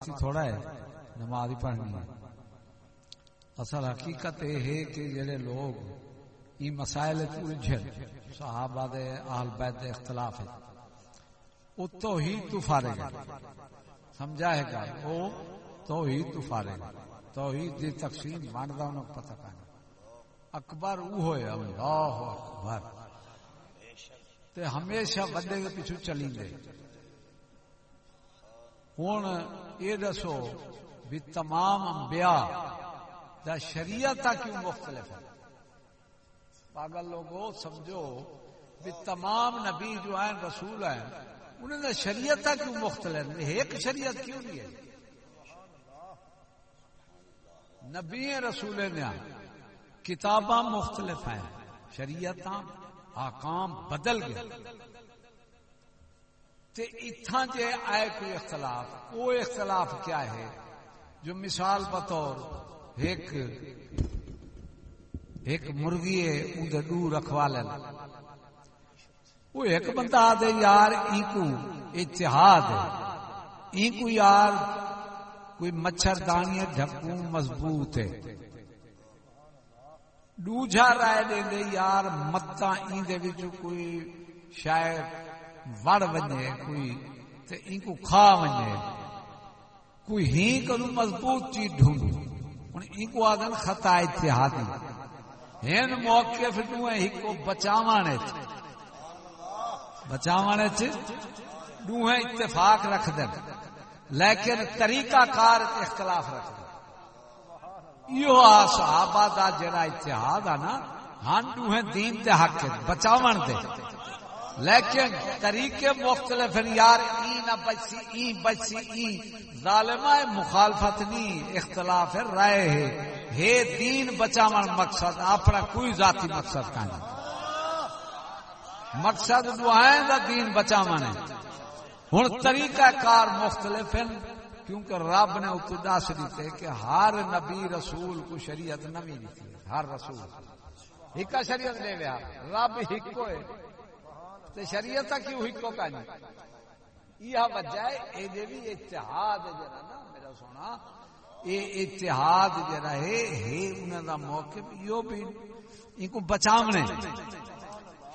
تھوڑا ہے، نماز ہی پڑھنی ہے۔ اصل حقیقت یہ ہے کہ جڑے لوگ یہ مسائل الجھن، صحابہ دے اہل بیت دے اختلاف ہے۔ وہ توحید تو فارغ ہے۔ سمجھا ہے گا وہ توحید تو فارغ ہے۔ توحید دی تقسیم ماندا انہوں پتہ کہنا اکبر وہ ہوئے، اللہ اکبر۔ تے ہمیشہ بندے کے پیچھے چلی دے ہوں یہ دسو بھی تمام انبیاء دا شریعت کیوں مختلف ہے؟ پاگل لوگوں سمجھو بھی تمام نبی جو ہیں، رسول ہیں انہوں نے شریعت کیوں مختلف ایک شریعت کیوں نہیں ہے؟ نبی رسول نے کتاباں مختلف ہیں شریعت آکام بدل گئے۔ تے اتھا جے آئے کوئی اختلاف، وہ اختلاف کیا ہے؟ جو مثال بطور ایک ایک مرغی ہے اندر دو رکھوا لینا وہ ایک بندہ آدھے یار، ای کو اتحاد ہے۔ ای کو یار کوئی مچھر دانی ڈھکو مضبوط ہے۔ دوجا رائے دے دے، یار متا ای دے وچ کوئی شاید وڑ ونجے کوئی تے ان کو کھا ونجے کوئی ہی کرو مضبوط چیز ڈھونڈو ہن ان کو آدن خطا اتحادی ہن موقف تو ہے کو بچاوانے چ بچاوانے چ دو ہے اتفاق رکھ دے لیکن طریقہ کار اختلاف رکھ دے یہ صحابہ دا جڑا اتحاد ہاں ہے نا ہن دو ہے دین دے حق بچاون دے۔ لیکن طریقے مختلف یار، ای نہ بچی، ای بچی، ای۔ ظالمہ مخالفت نہیں، اختلاف رائے ہے۔ ہے دین بچاون مقصد، اپنا کوئی ذاتی مقصد کا نہیں مقصد دعائیں دا دین بچاون ہے۔ ہن طریقہ کار مختلف ہیں، کیونکہ رب نے ابتدا سے دیتے کہ ہر نبی رسول کو شریعت نمی دیتی ہے، ہر رسول۔ ایک شریعت لے لیا، رب ایک کو ہے۔ تے شریعت کیوں ہکو کا نہیں؟ یہ وجہ ہے، اے دے بھی اتحاد جڑا نا، میرا سونا، اے اتحاد جڑا ہے ہے انہاں دا موقف یو بھی ان کو بچاونے۔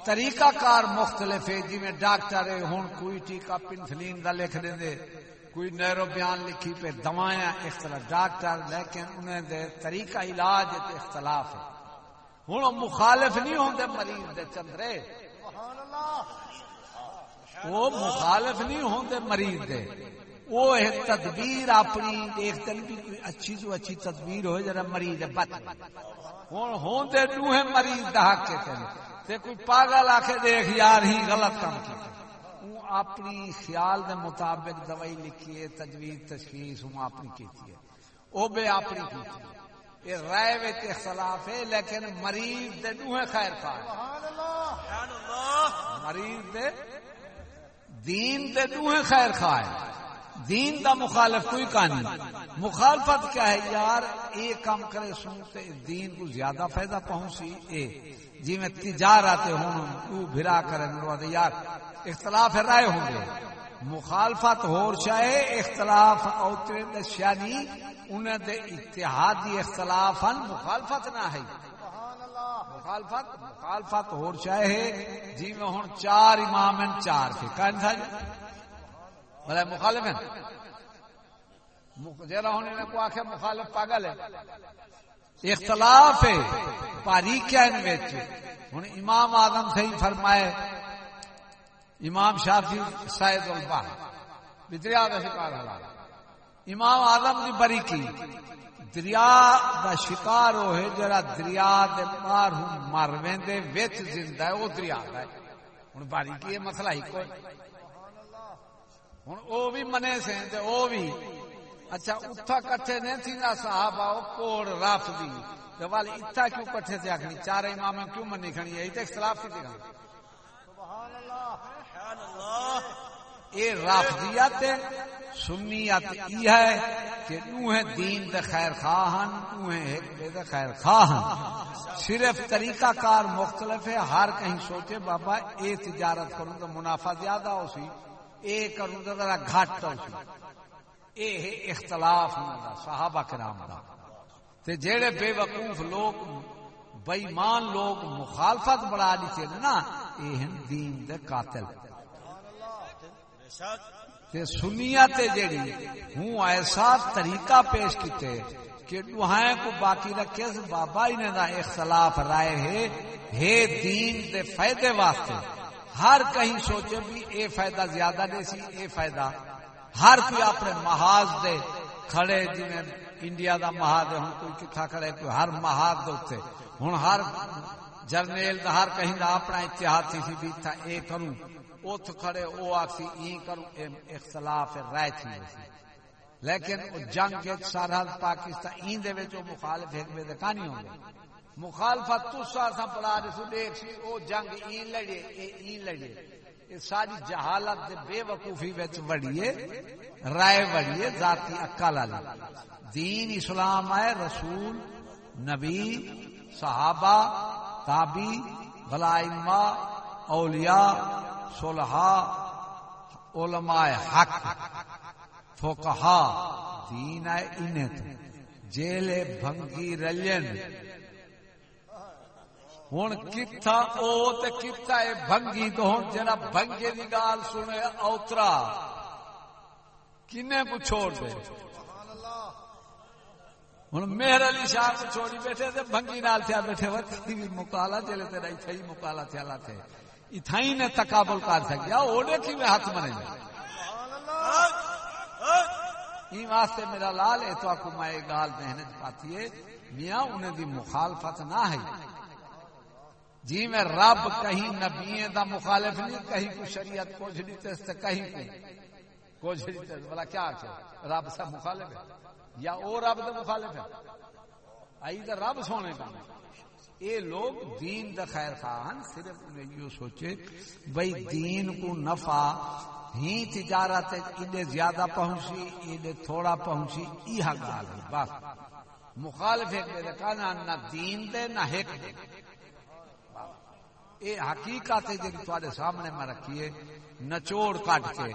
طریقہ کار مختلف ہے جی میں ڈاکٹر ہے، ہن کوئی ٹیکا پنسلین دا لکھ دے دے کوئی نیرو بیان لکھی پہ دوائیں اختلاف ڈاکٹر، لیکن انہیں دے طریقہ علاج تے اختلاف ہے۔ ہن مخالف نہیں ہوندے مریض دے چندرے۔ وہ مخالف نہیں ہوتے مریض دے۔ وہ تدبیر اپنی دیکھتے بھی کوئی اچھی تو اچھی تدبیر ہو جرا مریض بت ہوں ہوتے دو ہے مریض دہا کے تے کوئی پاگل آ کے دیکھ یار، ہی غلط کام کی اپنی خیال دے مطابق دوائی لکھی ہے، تجویز، تشخیص ہوں اپنی کیتی ہے۔ وہ بے اپنی کیتی ہے۔ یہ رائے وچ اختلاف ہے لیکن مریض دے دو ہے خیر خواہ مریض دے دین دے دو ہے خیر خواہ دین دا مخالف کوئی کہانی مخالفت کیا ہے یار اے کام کرے سنتے دین کو زیادہ فائدہ پہنچی۔ اے جی میں تجارت ہوں تو بھرا کرے دے یار اختلاف رائے ہوں۔ گے مخالفت ہور چاہے اختلاف اوترے دشانی انہیں دے اتحادی اختلاف مخالفت نہ ہے۔ مخالفت مخالفت ہور چاہے جی میں ہوں چار امام ہیں، چار کے کہن تھا جی مخالف ہیں۔ جرا ہونے میں کو آخر مخالف پاگل ہے۔ اختلاف ہے باریکیا ان وچ۔ ہن امام آدم صحیح فرمائے۔ امام شافی سید الباہ۔ دریا کا شکار حلال۔ امام آدم دی بری کی؟ دریا دا شکار ہوئے جڑا دریا دے پار ہوں مر ویندے وچ زندہ ہے وہ دریا دا ہے۔ ہن باری کی مسئلہ ہی کوئی۔ ہن او بھی منے سے تے او بھی۔ اچھا اتھا کٹھے نہیں تھی نا صحابہ او کوڑ راف دی۔ تے وال اتھا کیوں کٹھے سے آکھنی؟ چار امام کیوں منی کھنی ہے؟ تے اختلاف کی دیکھا سبحان اللہ سبحان اللہ۔ اے رافضیت سنیت ای ہے کہ تو دین دے خیر خواہن تو ہے ایک دے خیر خواہن صرف طریقہ کار مختلف ہے، ہر کہیں سوچے بابا اے تجارت کروں تو منافع زیادہ ہو سی، اے کروں تو ذرا گھٹ ہو سی۔ یہ اختلاف دا، صحابہ کرام دا۔ تے جیڑے بے وقوف لوگ بےمان لوگ مخالفت بڑھا دیتے نا یہ دین دے قاتل۔ اللہ تے سنیا تے جیڑی ہوں ایسا طریقہ پیش کیتے کہ دوہائیں کو باقی رکھے بابا ہی نے دا اختلاف رائے ہے ہے دین دے فائدے واسطے۔ ہر کہیں سوچے بھی اے فائدہ زیادہ دے سی، اے فائدہ۔ ہر کوئی اپنے محاذ دے کھڑے جی انڈیا دا محاذ ہے، ہوں کوئی کتھا کھڑے، کوئی ہر محاذ دے ہوتے ہوں ہر جرنیل دا، ہر کہیں دا اپنا اتحاد تھی سی بھی تھا، اے کروں۔ اوت کھڑے، او آکسی این کروں اے اختلاف رائے تھی لیکن جنگ کے سرحد پاکستان این دے وچ مخالف ایک بے دکانی ہوں گے مخالفت تو سا پڑا رسو دیکھ سی او جنگ این لڑے، اے این لڑے۔ ساری جہالت دے بے وقوفی وچ وڑیے، رائے وڑیے، ذاتی عقل والی۔ دین اسلام ہے، رسول، نبی، صحابہ تابی غلائمہ اولیاء۔ صلحاء، علماء حق فقہا دین ہے انہیں تو جیلے بھنگی رلین۔ ہوں کتھا او تے کتھا اے بھنگی تو ہوں جنا بھنگے دی گال سنے اوترا۔ کنے کو چھوڑ دے؟ ہوں مہر علی شاہ کو چھوڑی بیٹھے تے بھنگی نال تھیا بیٹھے وقتی بھی مکالا چلے تیرا اتھا ہی مکالا تھیا تھے۔ اتھائی نے تقابل کر سکیا اوڑے کی میں ہاتھ منے جائے۔ این واسطے میرا لال ہے تو آپ کو میں گال محنت پاتی ہے۔ میاں انہیں دی مخالفت نہ ہے۔ جی میں رب کہیں نبی دا مخالف نہیں، کہیں کو شریعت کو جڑی کہیں کو؟ کو جڑی بلا کیا کہ رب سب مخالف ہے؟ یا او رب دا مخالف ہے؟ آئی دا رب سونے کا۔ اے لوگ دین دا خیر خواہن صرف انہیں یہ سوچے، بھئی دین کو نفع، ہی تجارت ایڈے زیادہ پہنچی، ایڈے تھوڑا پہنچی یہ گال ہے، بس۔ مخالف ایک میرے کہنا نہ دین دے، نہ ہیک دے۔ اے حقیقت ہے جی تھوڑے سامنے میں رکھیے نچوڑ کٹ کے،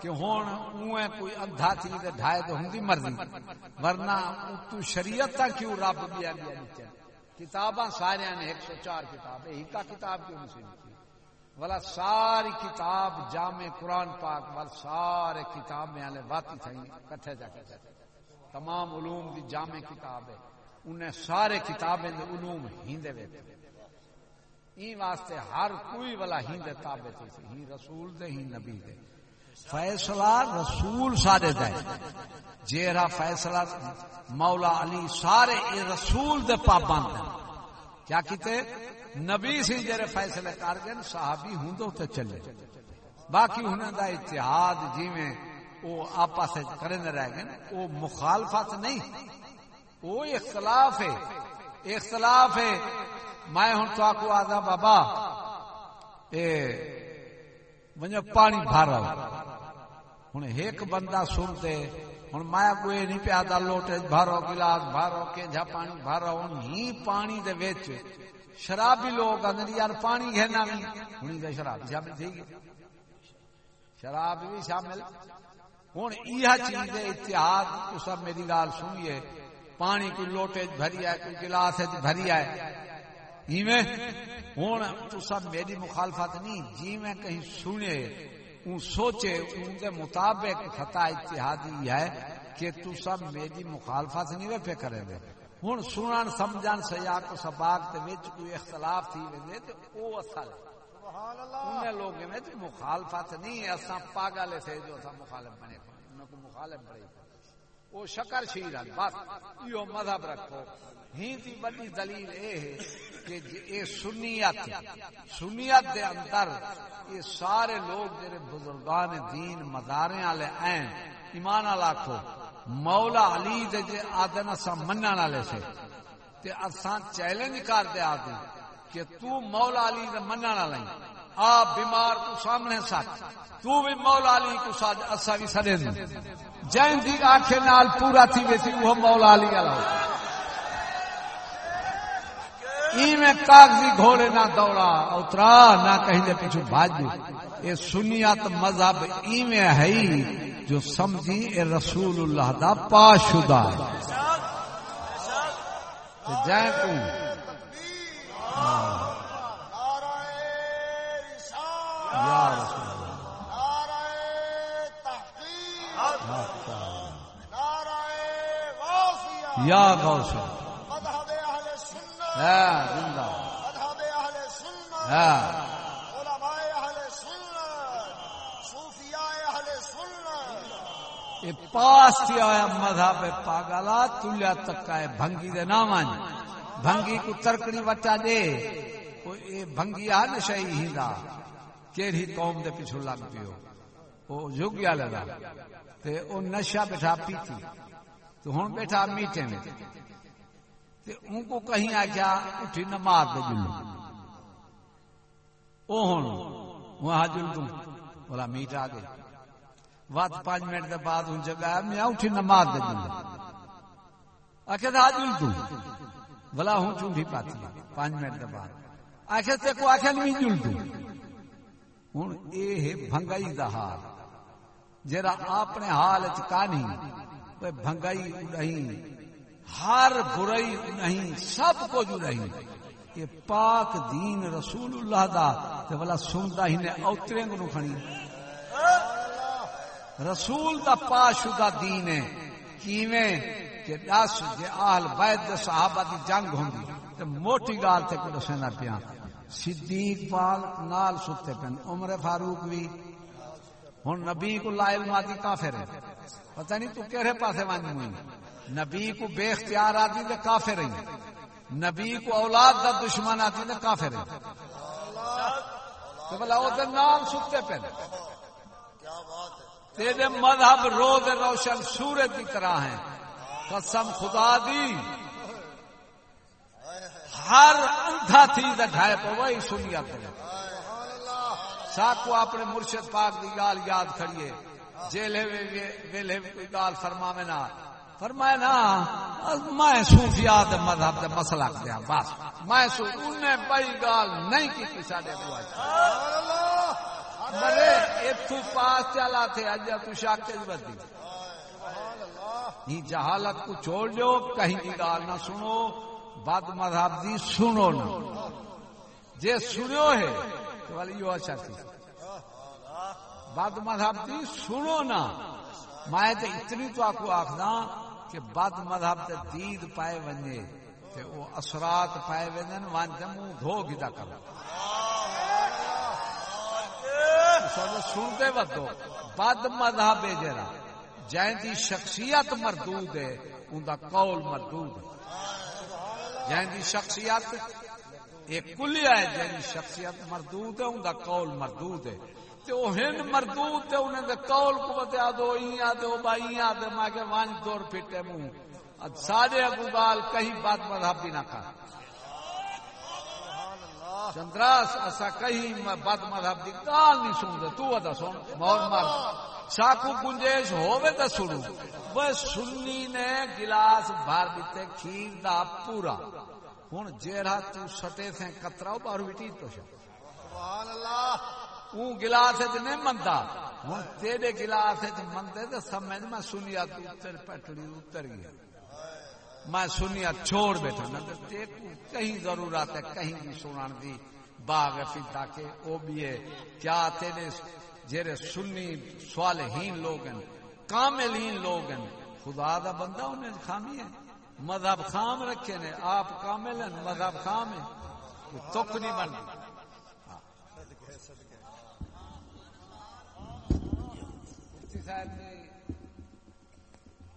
کہ ہوں اوے کوئی اندھا تھی تے ڈھائے تو ہوں مرضی، ورنہ تو شریعت تا کیوں رب بیا بیا نیچے؟ کتاباں سارے نے ایک سو چار کتاب ہے۔ کا کتاب کیوں نہیں لکھی والا ساری کتاب جامع قرآن پاک وال سارے کتاب میں آلے واتی تھیں کٹھے جا کے تمام علوم دی جامع کتاب ہے۔ انہیں سارے کتابیں دے علوم ہندے ویتے این واسطے ہر کوئی والا ہی دے تابع تھی۔ ہی رسول دے، ہی نبی دے۔ فیصلہ رسول سارے دے۔ جیرا فیصلہ مولا علی سارے اے رسول دے پابند ہیں۔ کیا کہتے نبی سی جرے فیصلے کر گئے، صحابی ہوں تو تے چلے۔ باقی انہیں دا اتحاد جی میں او آپا سے کرنے رہ گئے، او مخالفت نہیں۔ او اختلاف ہے۔ اختلاف ہے۔ میں ہوں تو آکو آدھا بابا، اے ونجو پانی بھارا ہوں ایک بندہ سن دے ہوں میں کوئی نہیں پیا دا لوٹے بھارو گلاس بھارو کہ پانی بھارو ہوں ہی پانی دے ویچ شرابی لوگ آدھے یار پانی گھرنا بھی ہوں تو شراب شامل تھی گئی شراب بھی شامل ہوں یہ چیز اتحاد تو سب میری گال سنیے پانی کوئی لوٹے بھری ہے کوئی گلاس بھری ہے ہوں تو سب میری مخالفت نہیں جی میں کہیں سنے اون سوچے ان کے مطابق خطا اتحادی ہے کہ تو سب میری مخالفت نہیں وے پہ کرے گے ہوں سنن سمجھن سیاق و سباق تے وچ کوئی اختلاف تھی وے تے او اصل۔ انہیں لوگ میں تو مخالفت نہیں ہے اساں پاگل تھے جو تھا مخالف بنے۔ ان کو مخالف بڑے وہ شکر شیر بس۔ یہ مذہب رکھو۔ ہی دی بڑی دلیل اے ہے کہ جی اے سنیت سنیت دے اندر یہ سارے لوگ جڑے بزرگان دین مدارے والے ہیں۔ ایمان والا کو مولا علی دے جے آدن اسا منن والے سے۔ تے اساں چیلنج کر دے آدی کہ تو مولا علی دے منن والا آ بیمار تو سامنے سچ تو بھی مولا علی کو ساتھ اسا بھی سڑے دیں جین دی آنکھیں نال پورا تھی ویسی وہ مولا علی والا۔ میں کاغذی گھوڑے نہ دوڑا اترا نہ کہیں دے پیچھو بھاج یہ سنیات مذہب ایویں ہے جو سمجھی اے رسول اللہ دا پا شدہ ہے جائیں تو یا رسول یا غوث ہاں، زندہ۔ ہاں۔ پاس تھیا مذہب پاگلا تلیا تک ہے بھنگی دے نام جی۔ بھنگی کو ترکڑی وٹا دے۔ اے بھنگی آ نشائی ہیندا کیڑی قوم دے پیچھے لگ پیو۔ او جوگیا لگا تے او نشا بیٹھا پیتی۔ تو ہن بیٹھا میٹے میں۔ تے ان کو کہیں آ گیا اٹھی نماز دے جلو او ہن وہاں جل دوں بولا میٹ آ گئی وات پانچ منٹ دے بعد ان جگہ میں اٹھی نماز دے جلو آخر تھا جل جی، دوں بلا ہوں چون بھی پاتی۔ پانچ منٹ دے بعد۔ آخر تے کو آخر نہیں جل دوں ہوں اے ہے بھنگائی دا حال۔ جرا اپنے حال چ کانی بھنگائی نہیں، ہر برائی نہیں، سب کچھ نہیں۔ یہ پاک دین رسول اللہ دا، تے والا سندا ہی نے اوترے نو کھنی رسول دا پا شدہ دین ہے۔ کیویں؟ کہ دس جے اہل بیت دے صحابہ دی جنگ ہوندی۔ تے موٹی گال تے کو دسنا پیا صدیق پال نال ستے پن عمر فاروق بھی۔ ہن نبی کو لا علم آدی کافر ہے۔ پتہ نہیں تو کہڑے پاسے ون ہوئی۔ نبی کو بے اختیار آتی تو کافر ہے نبی کو اولاد دا دشمن آتی تو کافر ہے تو بلا وہ نام ستے پہ تیرے مذہب روز روشن سورج کی طرح ہیں۔ قسم خدا دی۔ ہر اندھا تھی ڈھائے پہ وہی سنیا کرے ساکو اپنے مرشد پاک دی گال یاد کھڑیے جیلے ویلے کوئی گال فرما میں نہ فرمایا نا، میں صوفیات مذہب دے مسئلہ دیا بس۔ میں سو انہیں بڑی گال نہیں کی کسی ساڈے کو مرے اتو پاس چلا تھے اج تو شاک کے بدی یہ جہالت کو چھوڑ دو کہیں کی گال نہ سنو۔ بد مذہب دی سنو نا۔ جے سنو ہے تو والی یو اچھا تھی۔ بد مذہب دی سنو نا۔ میں تے اتنی تو آپ کو آخنا کہ بد مذہب تے دید پائے ونجے تے وہ اثرات پائے ونجن وان تے منہ دھو گدا کر۔ سنتے ودو بد مذہب ہے جرا جائیں دی شخصیت مردود ہے ان دا قول مردود ہے۔ جائیں شخصیت، ایک کلیہ ہے جائیں دی شخصیت، مردود ہے، ان دا قول مردود ہے۔ تے او ہن مردود تے انہاں دے قول کو بتا دو ایاں تے او بائیاں تے ما کے وان دور پھٹے منہ ابو کہیں بات نہ کر۔ چندراس، اسا کہیں بد مذہب دی گال نہیں سن دے تو ادا سن مور مار ساکو گنجائش ہوے تے سنو۔ بس سنی نے گلاس بھر دیتے کھیر دا پورا۔ ہن جیڑا تو سٹے سے کتراو باہر وٹی تو سبحان اللہ۔ اون گلاس نہیں منتا ہوں تیرے گلاس منتے تو سمجھ میں سنیا تو اتر پٹڑی اتر گیا میں سنیا چھوڑ بیٹھا نہ کہیں ضرورت ہے کہیں بھی سنان دی۔ باغ فیتا کے او بھی ہے۔ کیا تیرے جیرے سنی صالحین لوگ ہیں کاملین لوگ ہیں۔ خدا دا بندہ انہیں خامی ہے۔ مذہب خام رکھے نے آپ کامل ہیں مذہب خام ہے تک نہیں بن۔ صاحب نے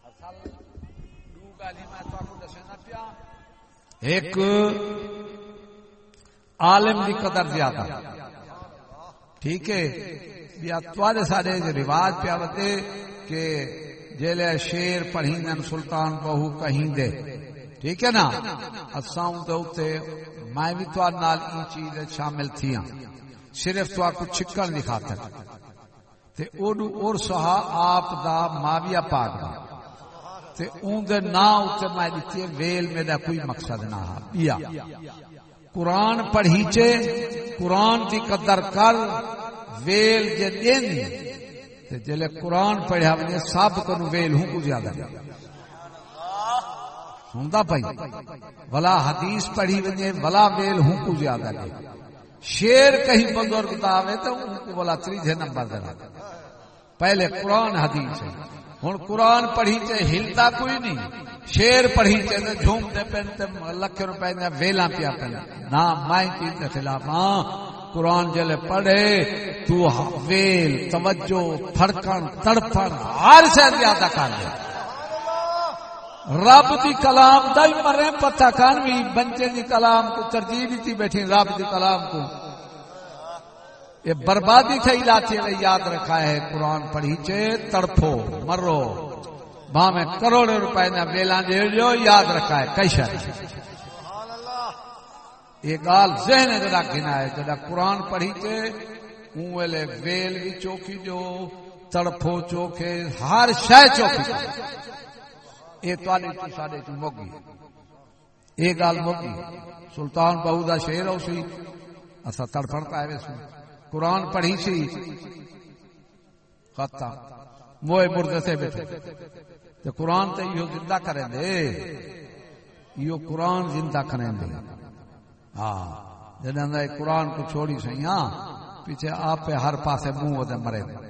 اصل دو گالی میں تو آپ کو دسنا پیا۔ ایک عالم کی قدر زیادہ۔ ٹھیک ہے۔ یا تھوڑے سارے رواج پیا بتے کہ جیلے شیر پڑھیں سلطان بہو کہیں دے ٹھیک ہے نا؟ اساں تے میں بھی تو نال این چیز شامل تھیاں۔ صرف تو کو چھکن دکھاتا تے اوڈو اور سہا آپ دا ماویہ پاک دا۔ تے اون دے نا اوتے میں دتی ویل میرا کوئی مقصد نہ ہا۔ پیا قرآن پڑھیچے، قرآن دی قدر کر ویل جے دین جلے قرآن پڑھیا ونے سب کو ویل ہوں کو زیادہ سنتا پائی بلا حدیث پڑھی ونے بلا ویل ہوں کو زیادہ شیر کہیں بزرگ دعوے تو ان کو بلا تریجے نمبر دینا پہلے قرآن حدیث ہے۔ ہوں قرآن پڑھی چے ہلتا کوئی نہیں۔ شیر پڑھی چے جھومتے پہنتے لکھ روپے ویلا پیا پہ نہ میں چیز کے خلاف۔ ہاں۔ قرآن جلے پڑھے، تو ویل، توجہ، پھڑکن، تڑپن، ہر شہر زیادہ کر دے رب دی کلام دا ہی مرے، پتہ کان بھی بنچے دی کلام کو، ترجیح دیتی بیٹھی، رب دی کلام کو۔ یہ بربادی تھے علاقے میں، یاد رکھا ہے، قرآن پڑھی چے، تڑپو، مرو۔ باں میں کروڑے روپے نہ ویلا دے جو یاد رکھا ہے کئی شہر یہ گال ذہن جڑا گنا ہے، جڑا قرآن پڑھی تے اون ویلے ویل بھی چوکی جو، تڑپو چوکے ہر شے چوکی یہ تواڈی تو ساڈے تو مگی یہ گال مگی سلطان بہو دا شعر ہو سی اسا تڑپڑتا ہے ویسے قرآن پڑھی سی۔ ختم موئے مردے سے بیٹھے۔ تے قرآن تے یہ زندہ کریں دے۔ یہ قرآن زندہ کریں دے۔ ہاں۔ جنہیں قرآن کو چھوڑی سی ہاں پیچھے آپ پہ ہر پاسے منہ وہ مرے۔ دے